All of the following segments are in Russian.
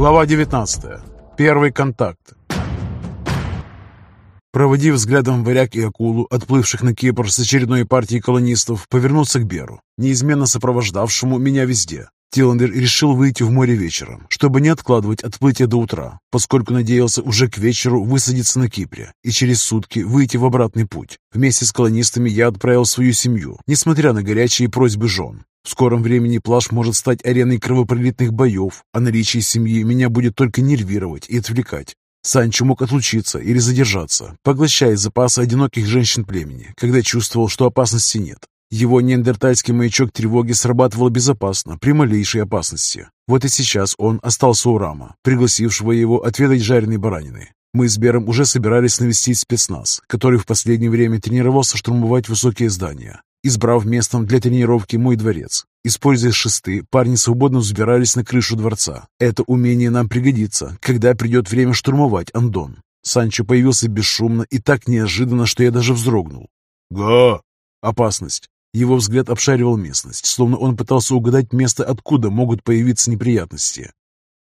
Глава 19. Первый контакт. Проводив взглядом варяг и акулу, отплывших на Кипр с очередной партией колонистов, повернулся к Беру, неизменно сопровождавшему меня везде. Тиландер решил выйти в море вечером, чтобы не откладывать отплытие до утра, поскольку надеялся уже к вечеру высадиться на Кипре и через сутки выйти в обратный путь. Вместе с колонистами я отправил свою семью, несмотря на горячие просьбы жен. В скором времени плаж может стать ареной кровопролитных боев, а наличие семьи меня будет только нервировать и отвлекать. Санчо мог отлучиться или задержаться, поглощая запасы одиноких женщин племени, когда чувствовал, что опасности нет. Его неандертальский маячок тревоги срабатывал безопасно при малейшей опасности. Вот и сейчас он остался у Рама, пригласившего его отведать жареной баранины. Мы с Бером уже собирались навестить спецназ, который в последнее время тренировался штурмовать высокие здания, избрав местом для тренировки мой дворец. Используя шесты, парни свободно взбирались на крышу дворца. Это умение нам пригодится, когда придет время штурмовать Андон. Санчо появился бесшумно и так неожиданно, что я даже вздрогнул. «Га!» Опасность. Его взгляд обшаривал местность, словно он пытался угадать место, откуда могут появиться неприятности.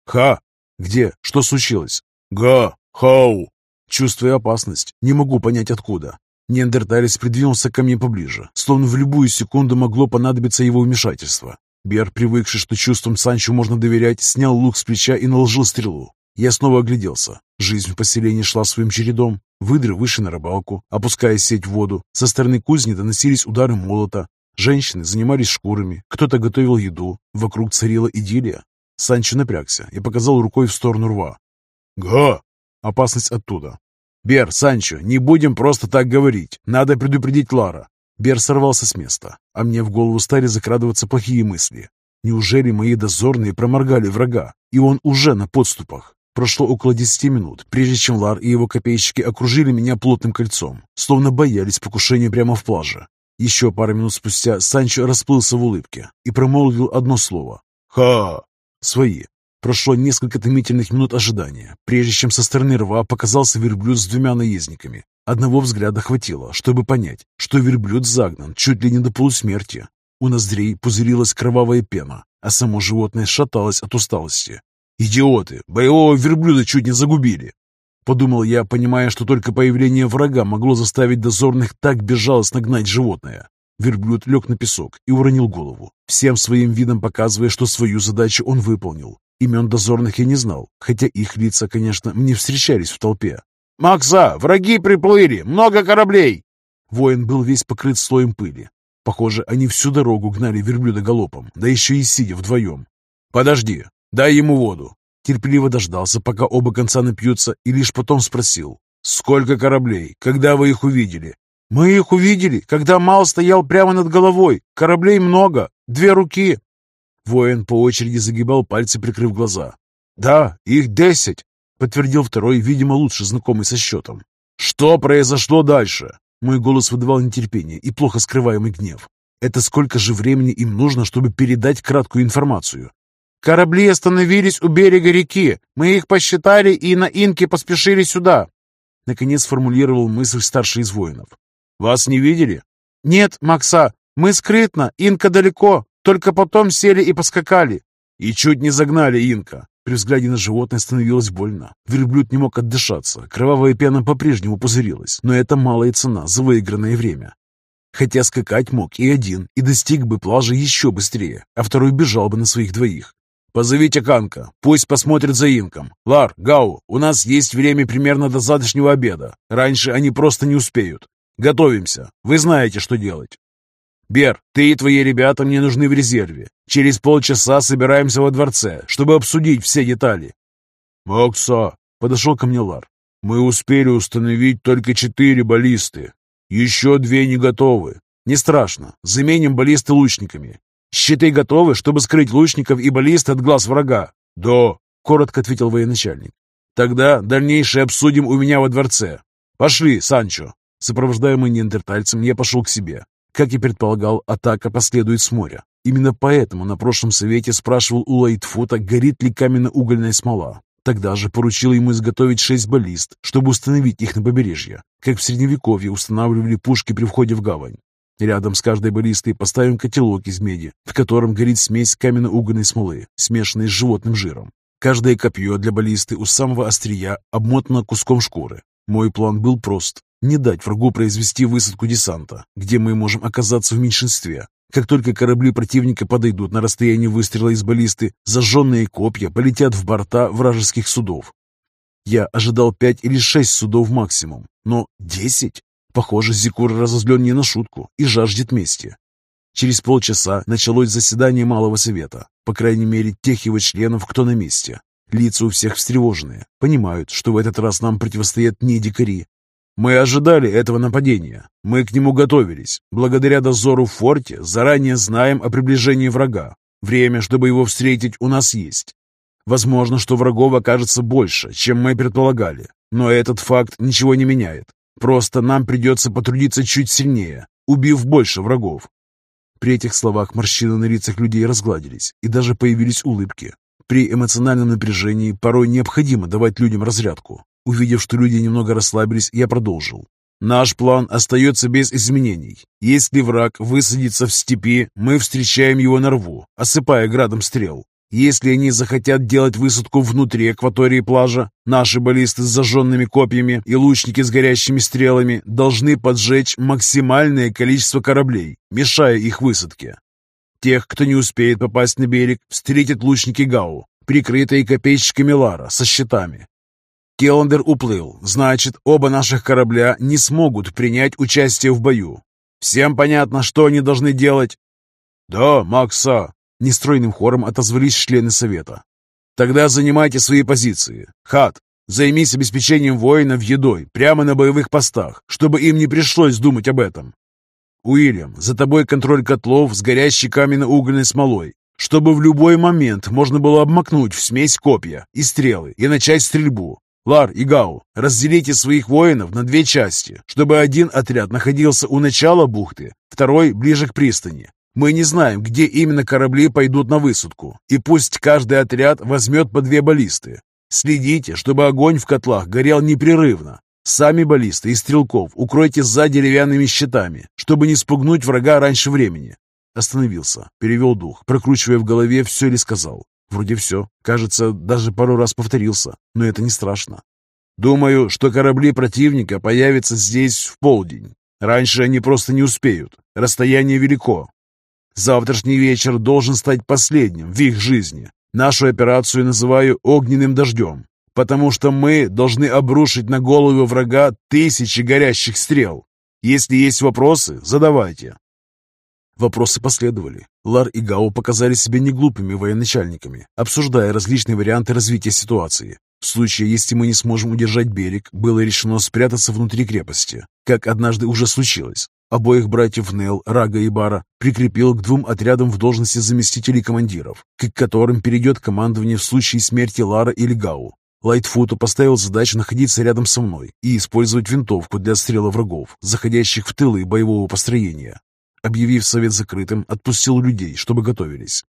«Ха! Где? Что случилось?» Га! Хау!» Чувствуя опасность, не могу понять откуда. Неандерталец придвинулся ко мне поближе, словно в любую секунду могло понадобиться его вмешательство. Бер, привыкший, что чувствам Санчо можно доверять, снял лук с плеча и наложил стрелу. Я снова огляделся. Жизнь в поселении шла своим чередом. Выдры вышли на рыбалку, опуская сеть в воду. Со стороны кузни доносились удары молота. Женщины занимались шкурами, кто-то готовил еду. Вокруг царила идиллия. Санчо напрягся и показал рукой в сторону рва. «Га!» Опасность оттуда. «Бер, Санчо, не будем просто так говорить. Надо предупредить Лара». Бер сорвался с места, а мне в голову стали закрадываться плохие мысли. Неужели мои дозорные проморгали врага, и он уже на подступах? Прошло около десяти минут, прежде чем Лар и его копейщики окружили меня плотным кольцом, словно боялись покушения прямо в плаже. Еще пару минут спустя Санчо расплылся в улыбке и промолвил одно слово. «Ха!» «Свои». Прошло несколько томительных минут ожидания, прежде чем со стороны рва показался верблюд с двумя наездниками. Одного взгляда хватило, чтобы понять, что верблюд загнан чуть ли не до полусмерти. У ноздрей пузырилась кровавая пена, а само животное шаталось от усталости. «Идиоты! Боевого верблюда чуть не загубили!» Подумал я, понимая, что только появление врага могло заставить дозорных так безжалостно гнать животное. Верблюд лег на песок и уронил голову, всем своим видом показывая, что свою задачу он выполнил. Имен дозорных я не знал, хотя их лица, конечно, мне встречались в толпе. «Макса, враги приплыли! Много кораблей!» Воин был весь покрыт слоем пыли. Похоже, они всю дорогу гнали верблюда галопом, да еще и сидя вдвоем. «Подожди, дай ему воду!» Терпеливо дождался, пока оба конца напьются, и лишь потом спросил. «Сколько кораблей? Когда вы их увидели?» «Мы их увидели, когда Мал стоял прямо над головой. Кораблей много, две руки». Воин по очереди загибал пальцы, прикрыв глаза. «Да, их десять», — подтвердил второй, видимо, лучше знакомый со счетом. «Что произошло дальше?» Мой голос выдавал нетерпение и плохо скрываемый гнев. Это сколько же времени им нужно, чтобы передать краткую информацию? Корабли остановились у берега реки. Мы их посчитали и на инке поспешили сюда. Наконец сформулировал мысль старший из воинов. Вас не видели? Нет, Макса, мы скрытно, инка далеко. Только потом сели и поскакали. И чуть не загнали инка. При взгляде на животное становилось больно. Верблюд не мог отдышаться. Кровавая пена по-прежнему пузырилась, но это малая цена за выигранное время. Хотя скакать мог и один, и достиг бы плажа еще быстрее, а второй бежал бы на своих двоих. «Позовите Канка, пусть посмотрит за инком. Лар, Гау, у нас есть время примерно до завтрашнего обеда. Раньше они просто не успеют. Готовимся. Вы знаете, что делать». «Бер, ты и твои ребята мне нужны в резерве. Через полчаса собираемся во дворце, чтобы обсудить все детали». «Макса», — подошел ко мне Лар, — «мы успели установить только четыре баллисты. Еще две не готовы. Не страшно. Заменим баллисты лучниками. «Щиты готовы, чтобы скрыть лучников и баллист от глаз врага?» «Да», — коротко ответил военачальник. «Тогда дальнейшее обсудим у меня во дворце. Пошли, Санчо». Сопровождаемый неандертальцем, я пошел к себе. Как и предполагал, атака последует с моря. Именно поэтому на прошлом совете спрашивал у Лайтфута, горит ли каменно-угольная смола. Тогда же поручил ему изготовить шесть баллист, чтобы установить их на побережье, как в Средневековье устанавливали пушки при входе в гавань. Рядом с каждой баллистой поставим котелок из меди, в котором горит смесь каменно-угольной смолы, смешанной с животным жиром. Каждое копье для баллисты у самого острия обмотано куском шкуры. Мой план был прост – не дать врагу произвести высадку десанта, где мы можем оказаться в меньшинстве. Как только корабли противника подойдут на расстояние выстрела из баллисты, зажженные копья полетят в борта вражеских судов. Я ожидал пять или шесть судов максимум, но десять? Похоже, Зикур разозлен не на шутку и жаждет мести. Через полчаса началось заседание Малого Совета, по крайней мере, тех его членов, кто на месте. Лица у всех встревоженные, понимают, что в этот раз нам противостоят не дикари. Мы ожидали этого нападения, мы к нему готовились. Благодаря дозору в форте заранее знаем о приближении врага. Время, чтобы его встретить, у нас есть. Возможно, что врагов окажется больше, чем мы предполагали, но этот факт ничего не меняет. Просто нам придется потрудиться чуть сильнее, убив больше врагов. При этих словах морщины на лицах людей разгладились, и даже появились улыбки. При эмоциональном напряжении порой необходимо давать людям разрядку. Увидев, что люди немного расслабились, я продолжил. Наш план остается без изменений. Если враг высадится в степи, мы встречаем его на рву, осыпая градом стрел. Если они захотят делать высадку внутри акватории плажа, наши баллисты с зажженными копьями и лучники с горящими стрелами должны поджечь максимальное количество кораблей, мешая их высадке. Тех, кто не успеет попасть на берег, встретят лучники Гау, прикрытые копейщиками Лара со щитами. Келлендер уплыл, значит, оба наших корабля не смогут принять участие в бою. Всем понятно, что они должны делать? «Да, Макса», Нестройным хором отозвались члены совета. «Тогда занимайте свои позиции. Хат, займись обеспечением воинов едой прямо на боевых постах, чтобы им не пришлось думать об этом. Уильям, за тобой контроль котлов с горящей каменно-угольной смолой, чтобы в любой момент можно было обмакнуть в смесь копья и стрелы и начать стрельбу. Лар и Гау, разделите своих воинов на две части, чтобы один отряд находился у начала бухты, второй ближе к пристани, мы не знаем, где именно корабли пойдут на высадку, и пусть каждый отряд возьмет по две баллисты. Следите, чтобы огонь в котлах горел непрерывно. Сами баллисты и стрелков укройте за деревянными щитами, чтобы не спугнуть врага раньше времени. Остановился, перевел дух, прокручивая в голове, все ли сказал. Вроде все. Кажется, даже пару раз повторился, но это не страшно. Думаю, что корабли противника появятся здесь в полдень. Раньше они просто не успеют. Расстояние велико, Завтрашний вечер должен стать последним в их жизни. Нашу операцию называю «огненным дождем», потому что мы должны обрушить на голову врага тысячи горящих стрел. Если есть вопросы, задавайте. Вопросы последовали. Лар и Гао показали себя неглупыми военачальниками, обсуждая различные варианты развития ситуации. В случае, если мы не сможем удержать берег, было решено спрятаться внутри крепости, как однажды уже случилось. Обоих братьев Нел, Рага и Бара прикрепил к двум отрядам в должности заместителей командиров, к которым перейдет командование в случае смерти Лара или Гау. Лайтфуту поставил задачу находиться рядом со мной и использовать винтовку для отстрела врагов, заходящих в тылы боевого построения. Объявив совет закрытым, отпустил людей, чтобы готовились.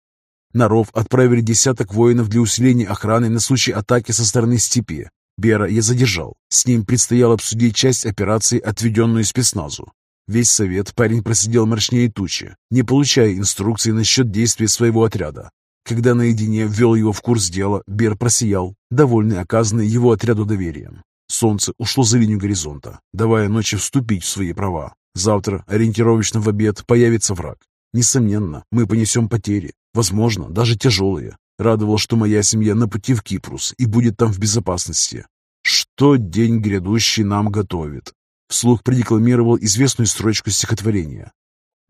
На ров отправили десяток воинов для усиления охраны на случай атаки со стороны степи. Бера я задержал. С ним предстояло обсудить часть операции, отведенную спецназу. Весь совет парень просидел мрачнее тучи, не получая инструкции насчет действий своего отряда. Когда наедине ввел его в курс дела, Бер просиял, довольный оказанный его отряду доверием. Солнце ушло за линию горизонта, давая ночи вступить в свои права. Завтра, ориентировочно в обед, появится враг. Несомненно, мы понесем потери, возможно, даже тяжелые. Радовало, что моя семья на пути в Кипрус и будет там в безопасности. Что день грядущий нам готовит? Вслух продекламировал известную строчку стихотворения.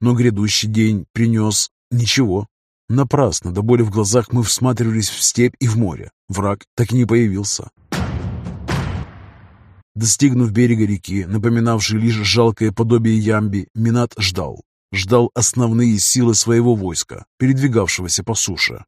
Но грядущий день принес ничего. Напрасно, до боли в глазах мы всматривались в степь и в море. Враг так и не появился. Достигнув берега реки, напоминавшей лишь жалкое подобие ямби, Минат ждал. Ждал основные силы своего войска, передвигавшегося по суше.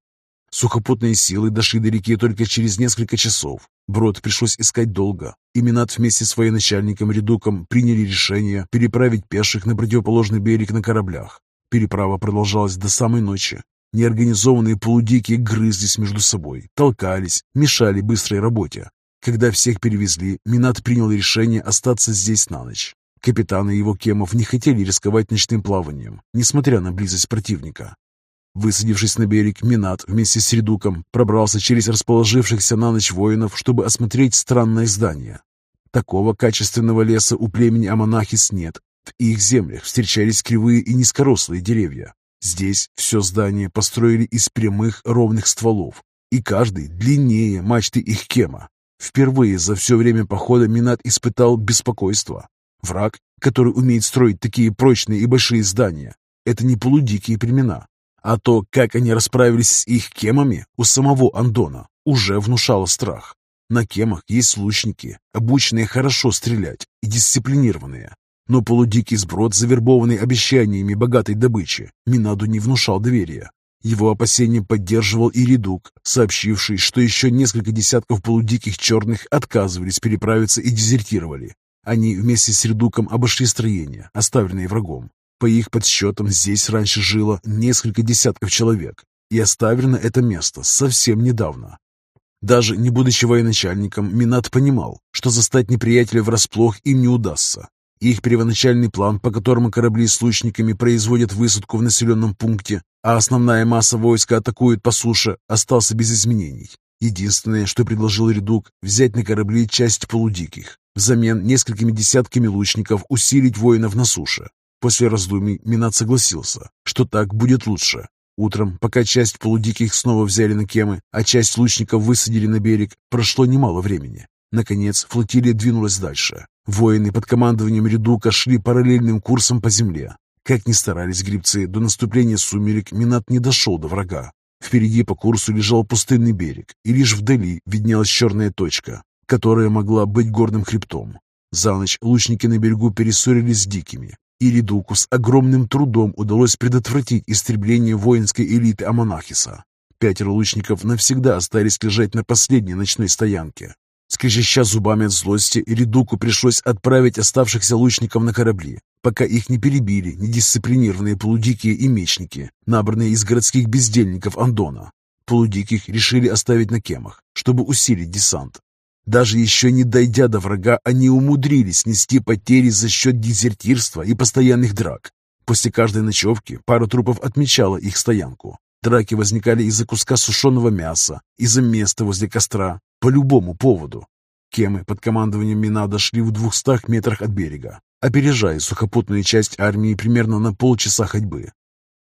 Сухопутные силы дошли до реки только через несколько часов. Брод пришлось искать долго. И Минат вместе с военачальником Редуком приняли решение переправить пеших на противоположный берег на кораблях. Переправа продолжалась до самой ночи. Неорганизованные полудикие грызлись между собой, толкались, мешали быстрой работе. Когда всех перевезли, Минат принял решение остаться здесь на ночь. Капитаны его кемов не хотели рисковать ночным плаванием, несмотря на близость противника. Высадившись на берег, Минат вместе с Редуком пробрался через расположившихся на ночь воинов, чтобы осмотреть странное здание. Такого качественного леса у племени Аманахис нет. В их землях встречались кривые и низкорослые деревья. Здесь все здание построили из прямых ровных стволов, и каждый длиннее мачты их кема. Впервые за все время похода Минат испытал беспокойство. Враг, который умеет строить такие прочные и большие здания, это не полудикие племена, а то, как они расправились с их кемами у самого Андона, уже внушало страх. На кемах есть лучники, обученные хорошо стрелять и дисциплинированные. Но полудикий сброд, завербованный обещаниями богатой добычи, Минаду не внушал доверия. Его опасения поддерживал и Редук, сообщивший, что еще несколько десятков полудиких черных отказывались переправиться и дезертировали. Они вместе с Редуком обошли строения, оставленные врагом, по их подсчетам, здесь раньше жило несколько десятков человек, и оставлено это место совсем недавно. Даже не будучи военачальником, Минат понимал, что застать неприятеля врасплох им не удастся. Их первоначальный план, по которому корабли с лучниками производят высадку в населенном пункте, а основная масса войска атакует по суше, остался без изменений. Единственное, что предложил Редук, взять на корабли часть полудиких, взамен несколькими десятками лучников усилить воинов на суше. После раздумий Минат согласился, что так будет лучше. Утром, пока часть полудиких снова взяли на кемы, а часть лучников высадили на берег, прошло немало времени. Наконец, флотилия двинулась дальше. Воины под командованием Редука шли параллельным курсом по земле. Как ни старались грибцы, до наступления сумерек Минат не дошел до врага. Впереди по курсу лежал пустынный берег, и лишь вдали виднелась черная точка, которая могла быть горным хребтом. За ночь лучники на берегу перессорились с дикими, и Редуку с огромным трудом удалось предотвратить истребление воинской элиты Амонахиса. Пятеро лучников навсегда остались лежать на последней ночной стоянке. Скрежеща зубами от злости, Редуку пришлось отправить оставшихся лучников на корабли, пока их не перебили недисциплинированные полудикие и мечники, набранные из городских бездельников Андона. Полудиких решили оставить на кемах, чтобы усилить десант, даже еще не дойдя до врага, они умудрились нести потери за счет дезертирства и постоянных драк. После каждой ночевки пара трупов отмечала их стоянку. Драки возникали из-за куска сушеного мяса, из-за места возле костра, по любому поводу. Кемы под командованием Минада шли в двухстах метрах от берега, опережая сухопутную часть армии примерно на полчаса ходьбы.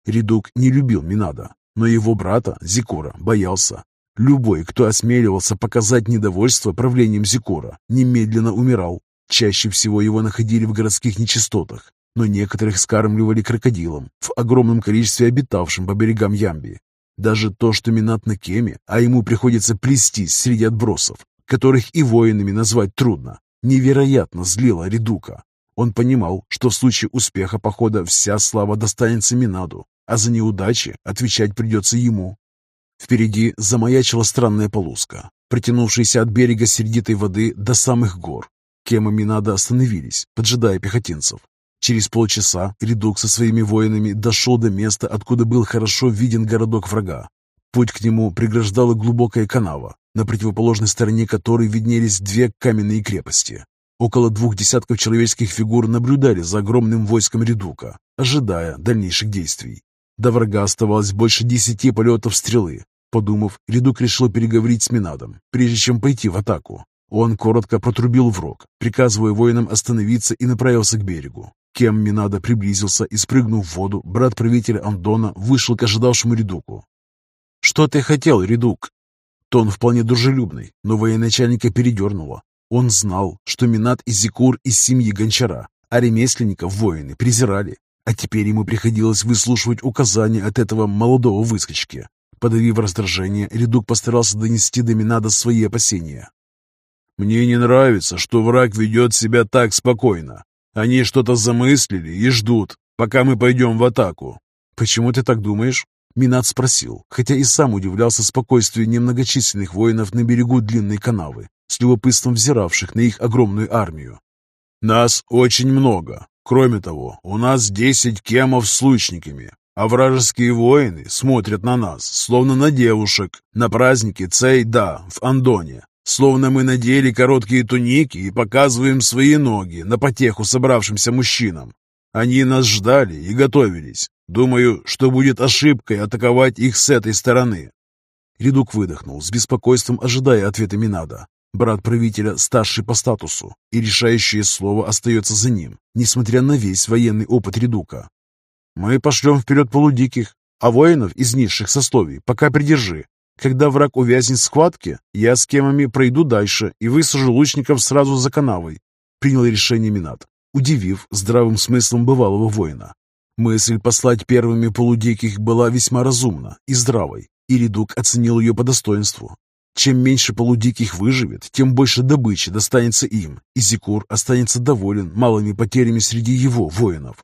Редук не любил Минада, но его брата, Зикора, боялся Любой, кто осмеливался показать недовольство правлением Зикора, немедленно умирал. Чаще всего его находили в городских нечистотах, но некоторых скармливали крокодилом, в огромном количестве обитавшим по берегам Ямби. Даже то, что Минат на кеме, а ему приходится плестись среди отбросов, которых и воинами назвать трудно, невероятно злило Редука. Он понимал, что в случае успеха похода вся слава достанется Минаду, а за неудачи отвечать придется ему. Впереди замаячила странная полоска, протянувшаяся от берега сердитой воды до самых гор. Кемами надо остановились, поджидая пехотинцев. Через полчаса Редук со своими воинами дошел до места, откуда был хорошо виден городок врага. Путь к нему преграждала глубокая канава, на противоположной стороне которой виднелись две каменные крепости. Около двух десятков человеческих фигур наблюдали за огромным войском Редука, ожидая дальнейших действий. До врага оставалось больше десяти полетов стрелы. Подумав, Редук решил переговорить с Минадом, прежде чем пойти в атаку. Он коротко протрубил в рог, приказывая воинам остановиться и направился к берегу. Кем Минада приблизился и, спрыгнув в воду, брат правителя Андона вышел к ожидавшему Редуку. «Что ты хотел, Редук?» Тон вполне дружелюбный, но военачальника передернуло. Он знал, что Минад и Зикур из семьи Гончара, а ремесленников воины презирали. А теперь ему приходилось выслушивать указания от этого молодого выскочки. Подавив раздражение, Редук постарался донести до Минада свои опасения. «Мне не нравится, что враг ведет себя так спокойно. Они что-то замыслили и ждут, пока мы пойдем в атаку». «Почему ты так думаешь?» Минад спросил, хотя и сам удивлялся спокойствию немногочисленных воинов на берегу длинной канавы, с любопытством взиравших на их огромную армию. «Нас очень много. Кроме того, у нас десять кемов с лучниками, а вражеские воины смотрят на нас, словно на девушек, на празднике Цейда в Андоне, словно мы надели короткие туники и показываем свои ноги на потеху собравшимся мужчинам. Они нас ждали и готовились. Думаю, что будет ошибкой атаковать их с этой стороны». Редук выдохнул, с беспокойством ожидая ответа Минада. Брат правителя старший по статусу, и решающее слово остается за ним, несмотря на весь военный опыт Редука. «Мы пошлем вперед полудиких, а воинов из низших сословий пока придержи. Когда враг увязнет в схватке, я с кемами пройду дальше и высажу лучников сразу за канавой», — принял решение Минат, удивив здравым смыслом бывалого воина. Мысль послать первыми полудиких была весьма разумна и здравой, и Редук оценил ее по достоинству. Чем меньше полудиких выживет, тем больше добычи достанется им, и Зикур останется доволен малыми потерями среди его воинов.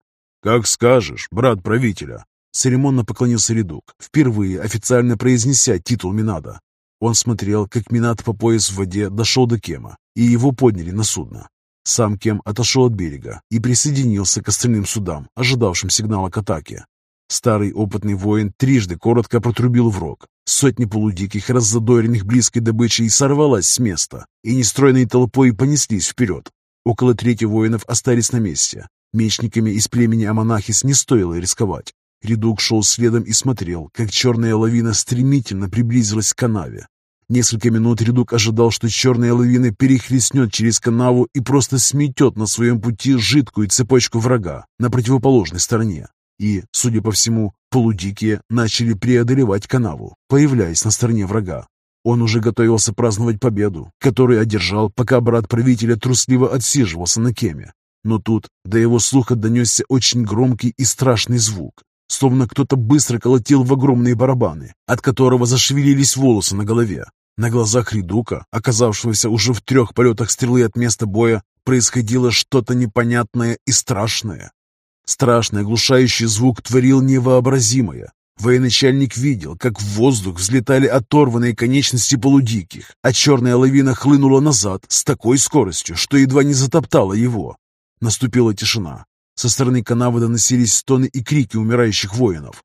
«Как скажешь, брат правителя», Церемонно поклонился Редук, впервые официально произнеся титул Минада. Он смотрел, как Минад по пояс в воде дошел до Кема, и его подняли на судно. Сам Кем отошел от берега и присоединился к остальным судам, ожидавшим сигнала к атаке. Старый опытный воин трижды коротко протрубил в рог. Сотни полудиких, раззадоренных близкой добычей, сорвалась с места и нестройной толпой понеслись вперед. Около трети воинов остались на месте. Мечниками из племени Аманахис не стоило рисковать. Редук шел следом и смотрел, как черная лавина стремительно приблизилась к канаве. Несколько минут Редук ожидал, что черная лавина перехлестнет через канаву и просто сметет на своем пути жидкую цепочку врага на противоположной стороне. И, судя по всему, полудикие начали преодолевать канаву, появляясь на стороне врага. Он уже готовился праздновать победу, которую одержал, пока брат правителя трусливо отсиживался на кеме. Но тут до его слуха донесся очень громкий и страшный звук, словно кто-то быстро колотил в огромные барабаны, от которого зашевелились волосы на голове. На глазах Ридука, оказавшегося уже в трех полетах стрелы от места боя, происходило что-то непонятное и страшное. Страшный оглушающий звук творил невообразимое. Военачальник видел, как в воздух взлетали оторванные конечности полудиких, а черная лавина хлынула назад с такой скоростью, что едва не затоптала его. Наступила тишина. Со стороны канавы доносились стоны и крики умирающих воинов.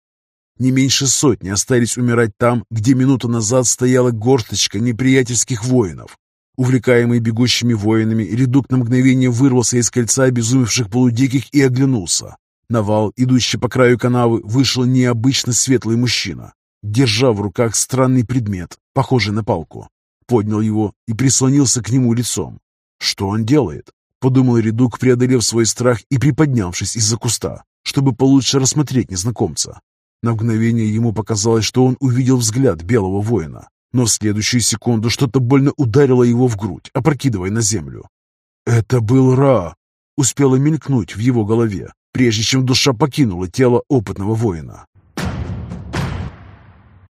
Не меньше сотни остались умирать там, где минуту назад стояла горсточка неприятельских воинов. Увлекаемый бегущими воинами, редук на мгновение вырвался из кольца обезумевших полудиких и оглянулся. На вал, идущий по краю канавы, вышел необычно светлый мужчина, держа в руках странный предмет, похожий на палку. Поднял его и прислонился к нему лицом. Что он делает? Подумал Редук, преодолев свой страх и приподнявшись из-за куста, чтобы получше рассмотреть незнакомца. На мгновение ему показалось, что он увидел взгляд белого воина, но в следующую секунду что-то больно ударило его в грудь, опрокидывая на землю. «Это был Ра!» Успело мелькнуть в его голове, прежде чем душа покинула тело опытного воина.